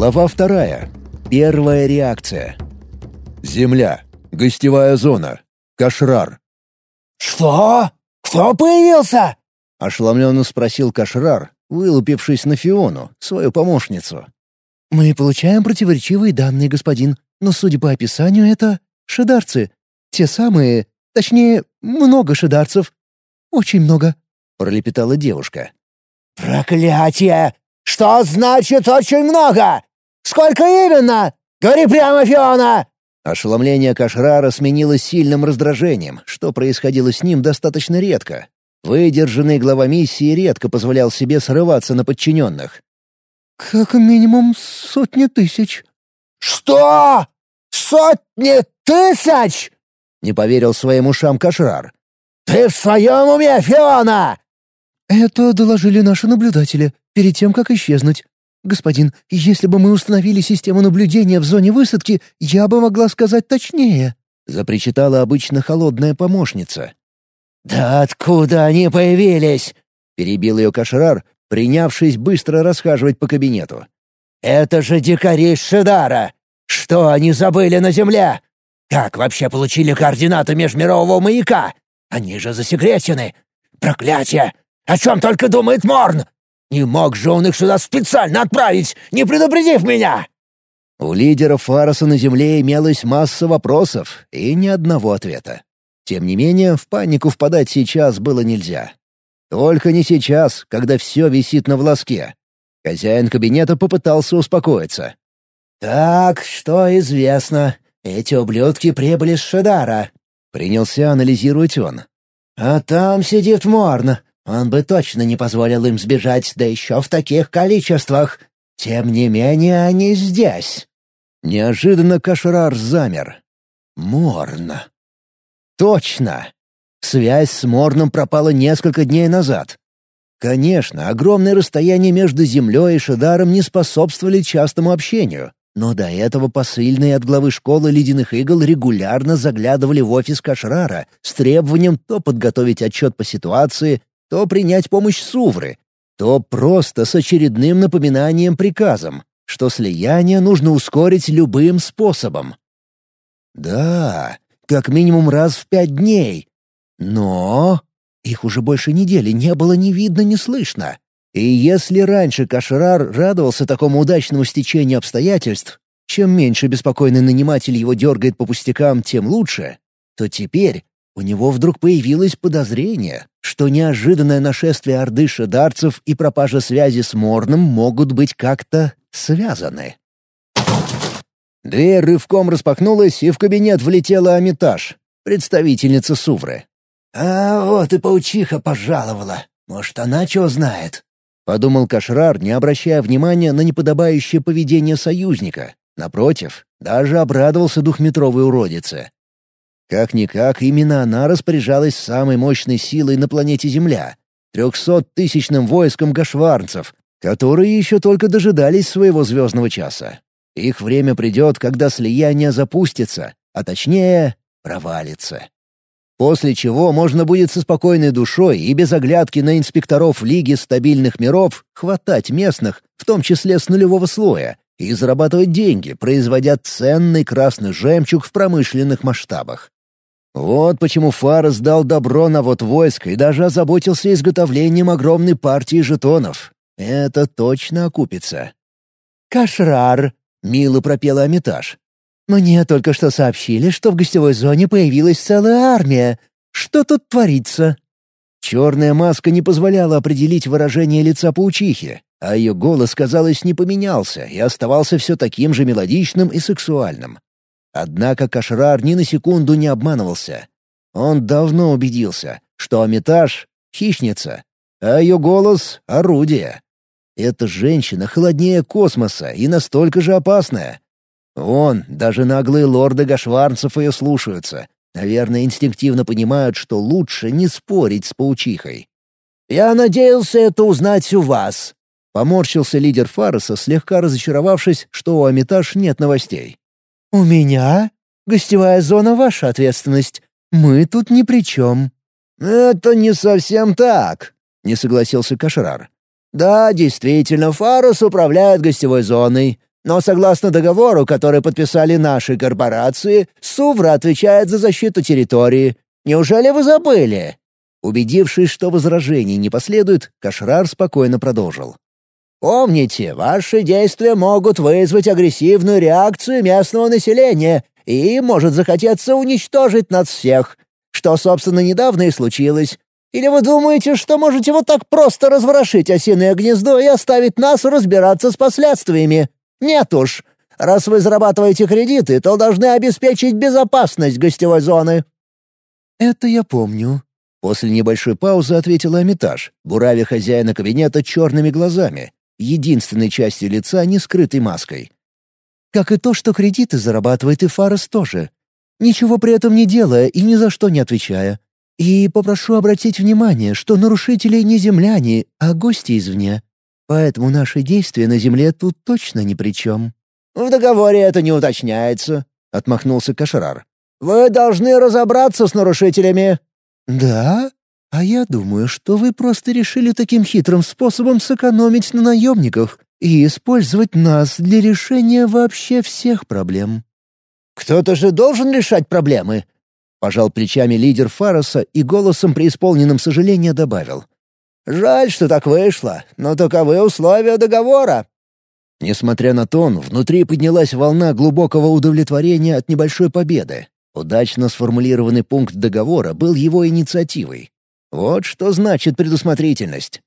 Глава вторая. Первая реакция. Земля. Гостевая зона. Кашрар. «Что? Кто появился?» — ошеломленно спросил Кашрар, вылупившись на Фиону, свою помощницу. «Мы получаем противоречивые данные, господин, но, судя по описанию, это шедарцы. Те самые, точнее, много шедарцев. Очень много», — пролепетала девушка. «Проклятие! Что значит «очень много»? Сколько именно? Говори прямо, Фиона!» Ошеломление Кашрара сменилось сильным раздражением, что происходило с ним достаточно редко. Выдержанный глава миссии редко позволял себе срываться на подчиненных. «Как минимум сотни тысяч». «Что? Сотни тысяч?» — не поверил своим ушам Кашрар. «Ты в своем уме, Фиона?» «Это доложили наши наблюдатели перед тем, как исчезнуть. Господин, если бы мы установили систему наблюдения в зоне высадки, я бы могла сказать точнее», — запричитала обычно холодная помощница. «Да откуда они появились?» — перебил ее Кашрар, принявшись быстро расхаживать по кабинету. «Это же дикари Шидара! Что они забыли на Земле? Как вообще получили координаты межмирового маяка? Они же засекречены! Проклятие! О чем только думает Морн! Не мог же он их сюда специально отправить, не предупредив меня!» У лидера Фароса на Земле имелась масса вопросов и ни одного ответа. Тем не менее, в панику впадать сейчас было нельзя. Только не сейчас, когда все висит на волоске. Хозяин кабинета попытался успокоиться. «Так, что известно? Эти ублюдки прибыли с Шедара», — принялся анализировать он. «А там сидит Морн, он бы точно не позволил им сбежать, да еще в таких количествах. Тем не менее, они здесь». Неожиданно Кашрар замер. Морн. Точно. Связь с Морном пропала несколько дней назад. Конечно, огромное расстояние между Землей и Шидаром не способствовали частому общению, но до этого посыльные от главы школы ледяных игл регулярно заглядывали в офис Кашрара с требованием то подготовить отчет по ситуации, то принять помощь Сувры, то просто с очередным напоминанием-приказом, что слияние нужно ускорить любым способом. Да, как минимум раз в пять дней. Но их уже больше недели не было ни видно, ни слышно. И если раньше Кашрар радовался такому удачному стечению обстоятельств, чем меньше беспокойный наниматель его дергает по пустякам, тем лучше, то теперь у него вдруг появилось подозрение, что неожиданное нашествие орды шедарцев и пропажа связи с Морном могут быть как-то связаны. Дверь рывком распахнулась, и в кабинет влетела Амитаж, представительница Сувры. «А вот и паучиха пожаловала. Может, она чего знает?» — подумал Кашрар, не обращая внимания на неподобающее поведение союзника. Напротив, даже обрадовался двухметровой уродице. Как-никак, именно она распоряжалась самой мощной силой на планете Земля — трехсоттысячным войском гашварнцев, которые еще только дожидались своего звездного часа. Их время придет, когда слияние запустится, а точнее — провалится. После чего можно будет со спокойной душой и без оглядки на инспекторов Лиги стабильных миров хватать местных, в том числе с нулевого слоя, и зарабатывать деньги, производя ценный красный жемчуг в промышленных масштабах. Вот почему Фарес дал добро на вот войск и даже озаботился изготовлением огромной партии жетонов. Это точно окупится. «Кашрар!» — мило пропела Амитаж. «Мне только что сообщили, что в гостевой зоне появилась целая армия. Что тут творится?» Черная маска не позволяла определить выражение лица паучихи, а ее голос, казалось, не поменялся и оставался все таким же мелодичным и сексуальным. Однако Кашрар ни на секунду не обманывался. Он давно убедился, что Амитаж — хищница, а ее голос — орудие. Эта женщина холоднее космоса и настолько же опасная. Вон, даже наглые лорды гашварцев ее слушаются. Наверное, инстинктивно понимают, что лучше не спорить с паучихой. «Я надеялся это узнать у вас», — поморщился лидер Фароса, слегка разочаровавшись, что у Амитаж нет новостей. «У меня? Гостевая зона — ваша ответственность. Мы тут ни при чем». «Это не совсем так», — не согласился Кашрар. «Да, действительно, Фарус управляет гостевой зоной, Но согласно договору, который подписали наши корпорации, Сувра отвечает за защиту территории. Неужели вы забыли?» Убедившись, что возражений не последует, Кашрар спокойно продолжил. «Помните, ваши действия могут вызвать агрессивную реакцию местного населения и может захотеться уничтожить нас всех, что, собственно, недавно и случилось. Или вы думаете, что можете вот так просто разворошить осиное гнездо и оставить нас разбираться с последствиями? Нет уж. Раз вы зарабатываете кредиты, то должны обеспечить безопасность гостевой зоны». «Это я помню», — после небольшой паузы ответила Амитаж, буравя хозяина кабинета черными глазами, единственной частью лица, не скрытой маской. «Как и то, что кредиты зарабатывает и Фарес тоже. Ничего при этом не делая и ни за что не отвечая. И попрошу обратить внимание, что нарушители не земляне, а гости извне. Поэтому наши действия на земле тут точно ни при чем». «В договоре это не уточняется», — отмахнулся Кашрар. «Вы должны разобраться с нарушителями». «Да? А я думаю, что вы просто решили таким хитрым способом сэкономить на наемниках и использовать нас для решения вообще всех проблем». «Кто-то же должен решать проблемы», — пожал плечами лидер Фароса и голосом преисполненным сожаления добавил. Жаль, что так вышло, но таковы условия договора». Несмотря на тон, внутри поднялась волна глубокого удовлетворения от небольшой победы. Удачно сформулированный пункт договора был его инициативой. Вот что значит предусмотрительность.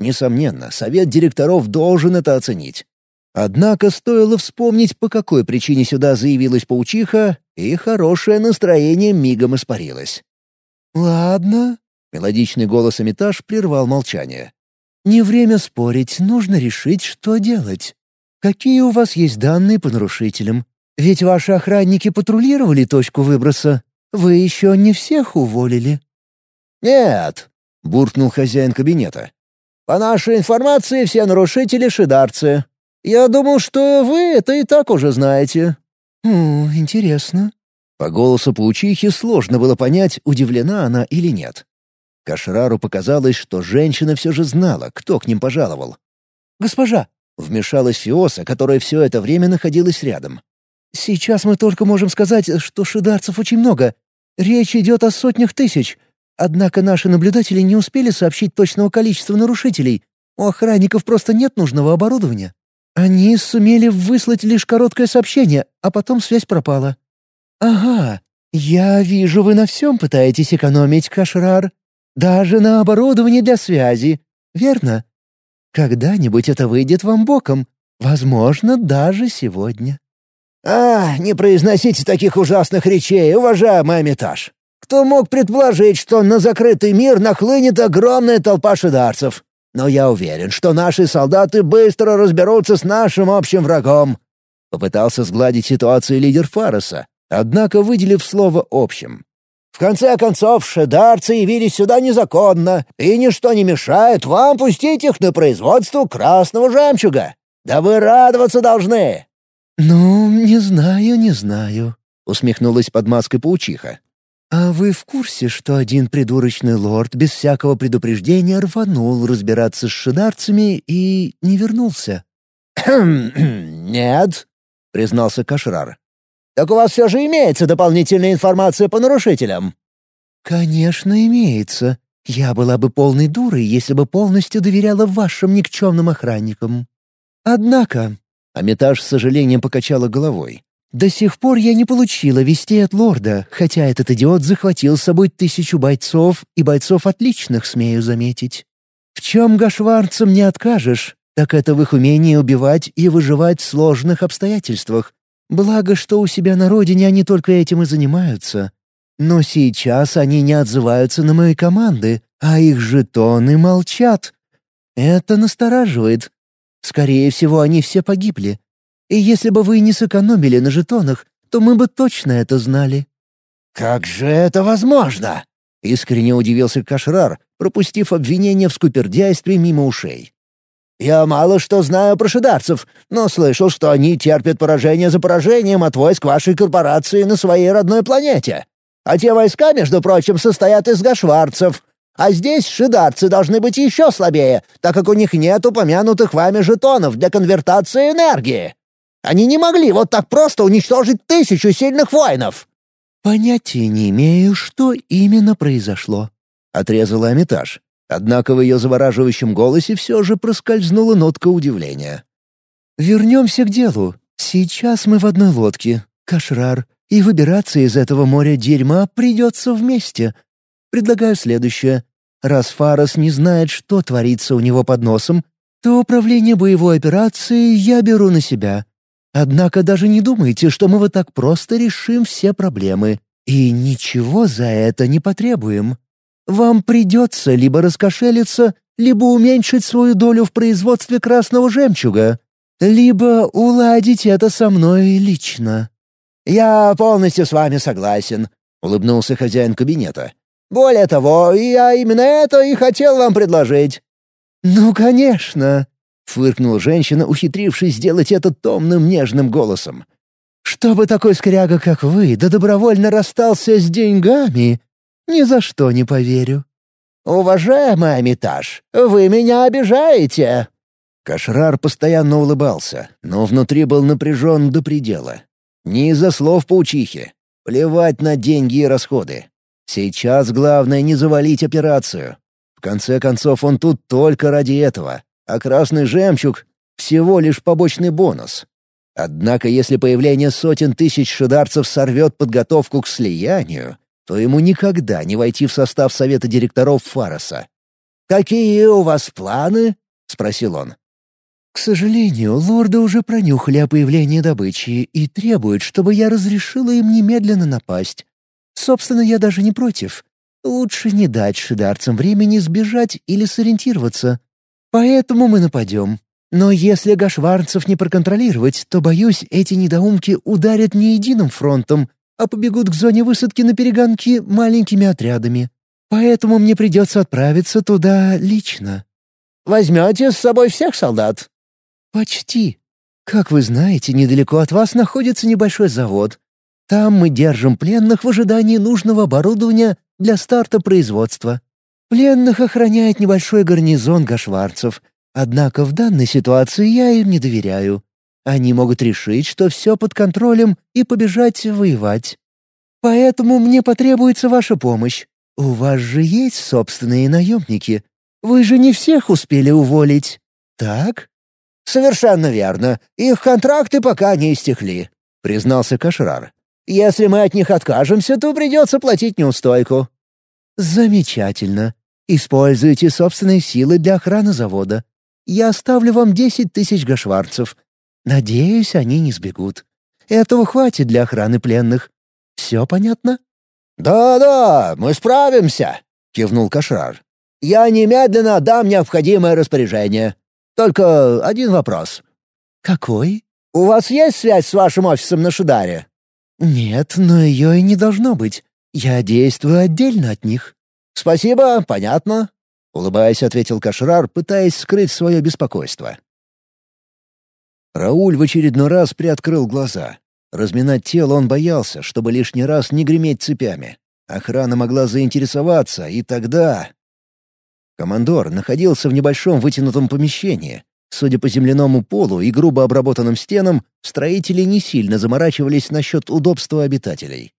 Несомненно, совет директоров должен это оценить. Однако стоило вспомнить, по какой причине сюда заявилась паучиха, и хорошее настроение мигом испарилось. «Ладно, Мелодичный голос Эмитаж прервал молчание. «Не время спорить, нужно решить, что делать. Какие у вас есть данные по нарушителям? Ведь ваши охранники патрулировали точку выброса. Вы еще не всех уволили». «Нет», — буркнул хозяин кабинета. «По нашей информации, все нарушители — шидарцы. Я думал, что вы это и так уже знаете». «Хм, интересно». По голосу паучихи сложно было понять, удивлена она или нет. Кашрару показалось, что женщина все же знала, кто к ним пожаловал. «Госпожа!» — вмешалась Фиоса, которая все это время находилась рядом. «Сейчас мы только можем сказать, что шидарцев очень много. Речь идет о сотнях тысяч. Однако наши наблюдатели не успели сообщить точного количества нарушителей. У охранников просто нет нужного оборудования. Они сумели выслать лишь короткое сообщение, а потом связь пропала». «Ага, я вижу, вы на всем пытаетесь экономить, Кашрар. Даже на оборудовании для связи. Верно? Когда-нибудь это выйдет вам боком. Возможно, даже сегодня. «А, не произносите таких ужасных речей, уважаемый Амитаж. Кто мог предположить, что на закрытый мир нахлынет огромная толпа шидарцев? Но я уверен, что наши солдаты быстро разберутся с нашим общим врагом». Попытался сгладить ситуацию лидер Фароса, однако выделив слово «общим». В конце концов, шедарцы явились сюда незаконно, и ничто не мешает вам пустить их на производство красного жемчуга. Да вы радоваться должны!» «Ну, не знаю, не знаю», — усмехнулась под маской паучиха. «А вы в курсе, что один придурочный лорд без всякого предупреждения рванул разбираться с шидарцами и не вернулся?» «Нет», — признался Кашрар. Так у вас все же имеется дополнительная информация по нарушителям?» «Конечно, имеется. Я была бы полной дурой, если бы полностью доверяла вашим никчемным охранникам. Однако...» Амитаж с сожалением покачала головой. «До сих пор я не получила вестей от лорда, хотя этот идиот захватил с собой тысячу бойцов, и бойцов отличных, смею заметить. В чем гашварцам не откажешь, так это в их умении убивать и выживать в сложных обстоятельствах, Благо, что у себя на родине они только этим и занимаются. Но сейчас они не отзываются на мои команды, а их жетоны молчат. Это настораживает. Скорее всего, они все погибли. И если бы вы не сэкономили на жетонах, то мы бы точно это знали». «Как же это возможно?» — искренне удивился Кашрар, пропустив обвинение в скупердяйстве мимо ушей. Я мало что знаю про шидарцев, но слышал, что они терпят поражение за поражением от войск вашей корпорации на своей родной планете. А те войска, между прочим, состоят из гашварцев. А здесь шидарцы должны быть еще слабее, так как у них нет упомянутых вами жетонов для конвертации энергии. Они не могли вот так просто уничтожить тысячу сильных воинов!» «Понятия не имею, что именно произошло», — отрезала Амитаж. Однако в ее завораживающем голосе все же проскользнула нотка удивления. «Вернемся к делу. Сейчас мы в одной лодке, Кашрар, и выбираться из этого моря дерьма придется вместе. Предлагаю следующее. Раз Фарас не знает, что творится у него под носом, то управление боевой операцией я беру на себя. Однако даже не думайте, что мы вот так просто решим все проблемы. И ничего за это не потребуем. Вам придется либо раскошелиться, либо уменьшить свою долю в производстве красного жемчуга, либо уладить это со мной лично». «Я полностью с вами согласен», — улыбнулся хозяин кабинета. «Более того, я именно это и хотел вам предложить». «Ну, конечно», — фыркнула женщина, ухитрившись сделать это томным нежным голосом. «Чтобы такой скряга, как вы, да добровольно расстался с деньгами, ни за что не поверю». «Уважаемый Амитаж, вы меня обижаете!» Кашрар постоянно улыбался, но внутри был напряжен до предела. Не из-за слов паучихи. Плевать на деньги и расходы. Сейчас главное не завалить операцию. В конце концов, он тут только ради этого, а красный жемчуг — всего лишь побочный бонус. Однако если появление сотен тысяч шидарцев сорвет подготовку к слиянию, то ему никогда не войти в состав совета директоров Фароса. «Какие у вас планы?» — спросил он. «К сожалению, лорды уже пронюхали о появлении добычи и требуют, чтобы я разрешила им немедленно напасть. Собственно, я даже не против. Лучше не дать шидарцам времени сбежать или сориентироваться. Поэтому мы нападем. Но если гашварцев не проконтролировать, то, боюсь, эти недоумки ударят не единым фронтом, а побегут к зоне высадки на перегонки маленькими отрядами. Поэтому мне придется отправиться туда лично». «Возьмете с собой всех солдат?» «Почти. Как вы знаете, недалеко от вас находится небольшой завод. Там мы держим пленных в ожидании нужного оборудования для старта производства. Пленных охраняет небольшой гарнизон гашварцев. Однако в данной ситуации я им не доверяю. Они могут решить, что все под контролем, и побежать воевать. Поэтому мне потребуется ваша помощь. У вас же есть собственные наемники. Вы же не всех успели уволить, так?» «Совершенно верно. Их контракты пока не истекли», — признался Кашрар. «Если мы от них откажемся, то придется платить неустойку». «Замечательно. Используйте собственные силы для охраны завода. Я оставлю вам десять тысяч гашварцев. Надеюсь, они не сбегут. Этого хватит для охраны пленных. Все понятно?» «Да-да, мы справимся», — кивнул Кашрар. «Я немедленно дам необходимое распоряжение. Только один вопрос». «Какой?» «У вас есть связь с вашим офисом на Шударе?» «Нет, но ее и не должно быть. Я действую отдельно от них». «Спасибо, понятно», — улыбаясь, ответил Кашрар, пытаясь скрыть свое беспокойство. Рауль в очередной раз приоткрыл глаза. Разминать тело он боялся, чтобы лишний раз не греметь цепями. Охрана могла заинтересоваться, и тогда... Командор находился в небольшом вытянутом помещении. Судя по земляному полу и грубо обработанным стенам, строители не сильно заморачивались насчет удобства обитателей.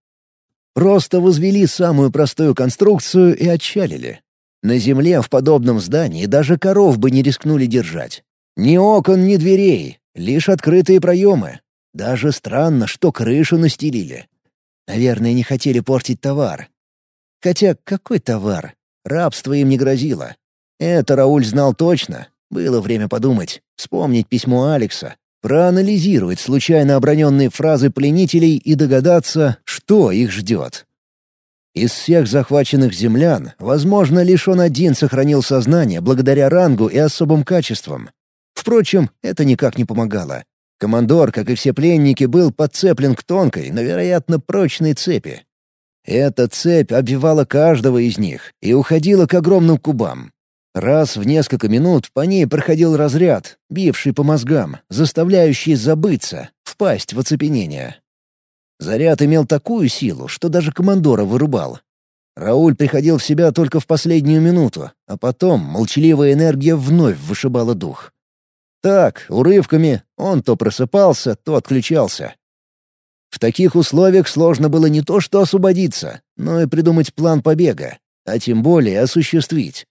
Просто возвели самую простую конструкцию и отчалили. На земле в подобном здании даже коров бы не рискнули держать. Ни окон, ни дверей, Лишь открытые проемы. Даже странно, что крышу настелили. Наверное, не хотели портить товар. Хотя какой товар? Рабство им не грозило. Это Рауль знал точно. Было время подумать, вспомнить письмо Алекса, проанализировать случайно оброненные фразы пленителей и догадаться, что их ждет. Из всех захваченных землян, возможно, лишь он один сохранил сознание благодаря рангу и особым качествам. Впрочем, это никак не помогало. Командор, как и все пленники, был подцеплен к тонкой, но, вероятно, прочной цепи. Эта цепь обвивала каждого из них и уходила к огромным кубам. Раз в несколько минут по ней проходил разряд, бивший по мозгам, заставляющий забыться, впасть в оцепенение. Заряд имел такую силу, что даже командора вырубал. Рауль приходил в себя только в последнюю минуту, а потом молчаливая энергия вновь вышибала дух. Так, урывками, он то просыпался, то отключался. В таких условиях сложно было не то что освободиться, но и придумать план побега, а тем более осуществить.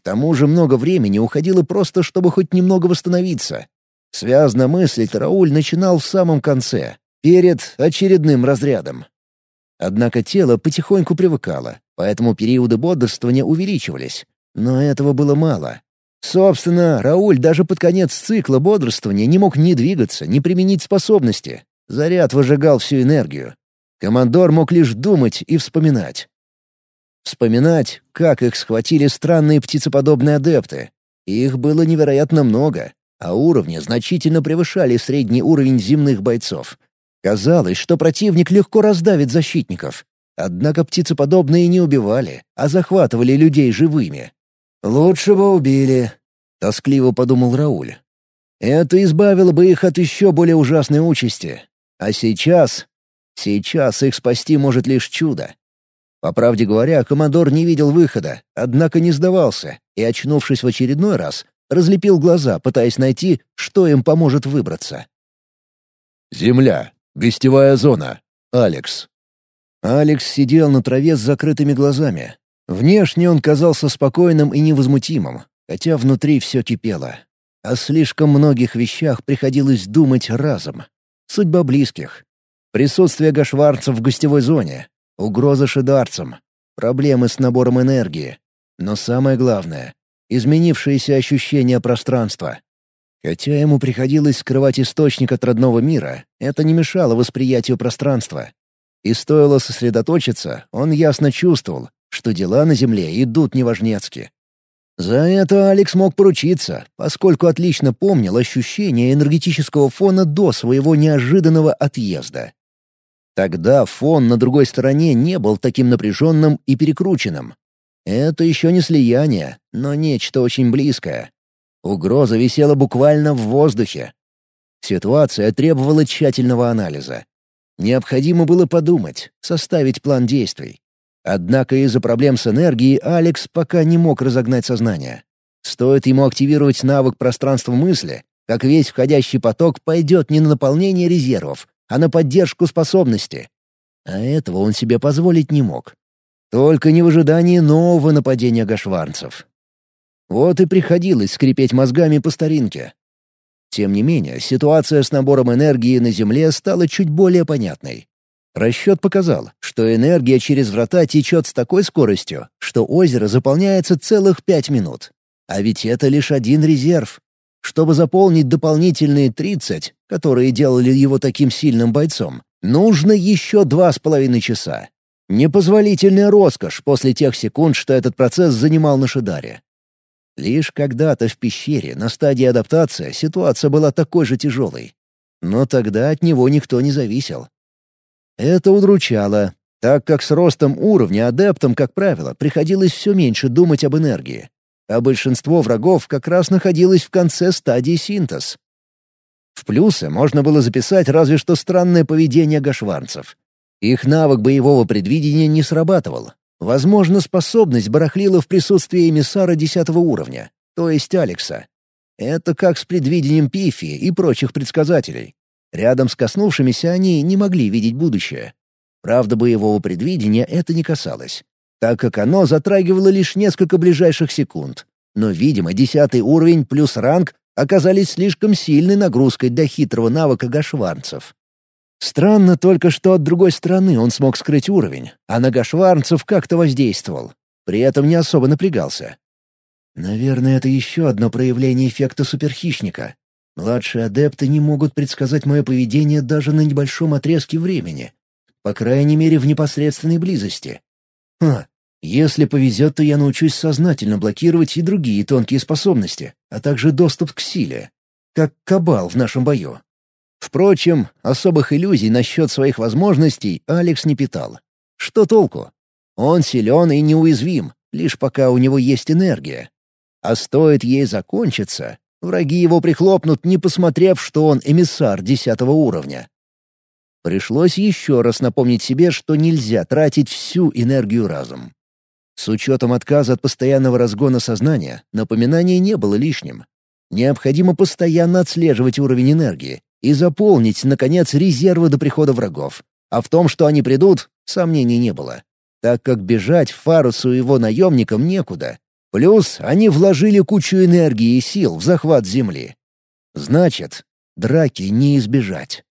К тому же много времени уходило просто, чтобы хоть немного восстановиться. Связно мыслить Рауль начинал в самом конце, перед очередным разрядом. Однако тело потихоньку привыкало, поэтому периоды бодрствования увеличивались. Но этого было мало. Собственно, Рауль даже под конец цикла бодрствования не мог ни двигаться, ни применить способности. Заряд выжигал всю энергию. Командор мог лишь думать и вспоминать. Вспоминать, как их схватили странные птицеподобные адепты. Их было невероятно много, а уровни значительно превышали средний уровень земных бойцов. Казалось, что противник легко раздавит защитников. Однако птицеподобные не убивали, а захватывали людей живыми. «Лучше бы убили», — тоскливо подумал Рауль. «Это избавило бы их от еще более ужасной участи. А сейчас... Сейчас их спасти может лишь чудо. По правде говоря, командор не видел выхода, однако не сдавался и, очнувшись в очередной раз, разлепил глаза, пытаясь найти, что им поможет выбраться. «Земля. Гостевая зона. Алекс». Алекс сидел на траве с закрытыми глазами. Внешне он казался спокойным и невозмутимым, хотя внутри все кипело. О слишком многих вещах приходилось думать разом. Судьба близких. Присутствие гашварцев в гостевой зоне. Угроза шидарцам. Проблемы с набором энергии. Но самое главное — изменившееся ощущение пространства. Хотя ему приходилось скрывать источник от родного мира, это не мешало восприятию пространства. И стоило сосредоточиться, он ясно чувствовал, что дела на Земле идут неважнецки. За это Алекс мог поручиться, поскольку отлично помнил ощущение энергетического фона до своего неожиданного отъезда. Тогда фон на другой стороне не был таким напряженным и перекрученным. Это еще не слияние, но нечто очень близкое. Угроза висела буквально в воздухе. Ситуация требовала тщательного анализа. Необходимо было подумать, составить план действий. Однако из-за проблем с энергией Алекс пока не мог разогнать сознание. Стоит ему активировать навык пространства мысли, как весь входящий поток пойдет не на наполнение резервов, а на поддержку способности. А этого он себе позволить не мог. Только не в ожидании нового нападения гашварцев. Вот и приходилось скрипеть мозгами по старинке. Тем не менее, ситуация с набором энергии на Земле стала чуть более понятной. Расчет показал, что энергия через врата течет с такой скоростью, что озеро заполняется целых пять минут. А ведь это лишь один резерв. Чтобы заполнить дополнительные 30, которые делали его таким сильным бойцом, нужно еще два с половиной часа. Непозволительная роскошь после тех секунд, что этот процесс занимал на Шидаре. Лишь когда-то в пещере на стадии адаптации ситуация была такой же тяжелой. Но тогда от него никто не зависел. Это удручало, так как с ростом уровня адептам, как правило, приходилось все меньше думать об энергии. А большинство врагов как раз находилось в конце стадии синтез. В плюсы можно было записать разве что странное поведение гашварцев. Их навык боевого предвидения не срабатывал. Возможно, способность барахлила в присутствии эмиссара десятого уровня, то есть Алекса. Это как с предвидением Пифи и прочих предсказателей. Рядом с коснувшимися они не могли видеть будущее. Правда, боевого предвидения это не касалось, так как оно затрагивало лишь несколько ближайших секунд. Но, видимо, десятый уровень плюс ранг оказались слишком сильной нагрузкой для хитрого навыка гашварцев. Странно только, что от другой стороны он смог скрыть уровень, а на гашварцев как-то воздействовал. При этом не особо напрягался. Наверное, это еще одно проявление эффекта суперхищника. Младшие адепты не могут предсказать мое поведение даже на небольшом отрезке времени. По крайней мере, в непосредственной близости. Ха, если повезет, то я научусь сознательно блокировать и другие тонкие способности, а также доступ к силе. Как кабал в нашем бою. Впрочем, особых иллюзий насчет своих возможностей Алекс не питал. Что толку? Он силен и неуязвим, лишь пока у него есть энергия. А стоит ей закончиться, Враги его прихлопнут, не посмотрев, что он эмиссар десятого уровня. Пришлось еще раз напомнить себе, что нельзя тратить всю энергию разум. С учетом отказа от постоянного разгона сознания, напоминание не было лишним. Необходимо постоянно отслеживать уровень энергии и заполнить, наконец, резервы до прихода врагов. А в том, что они придут, сомнений не было, так как бежать Фарусу и его наемникам некуда. Плюс они вложили кучу энергии и сил в захват земли. Значит, драки не избежать.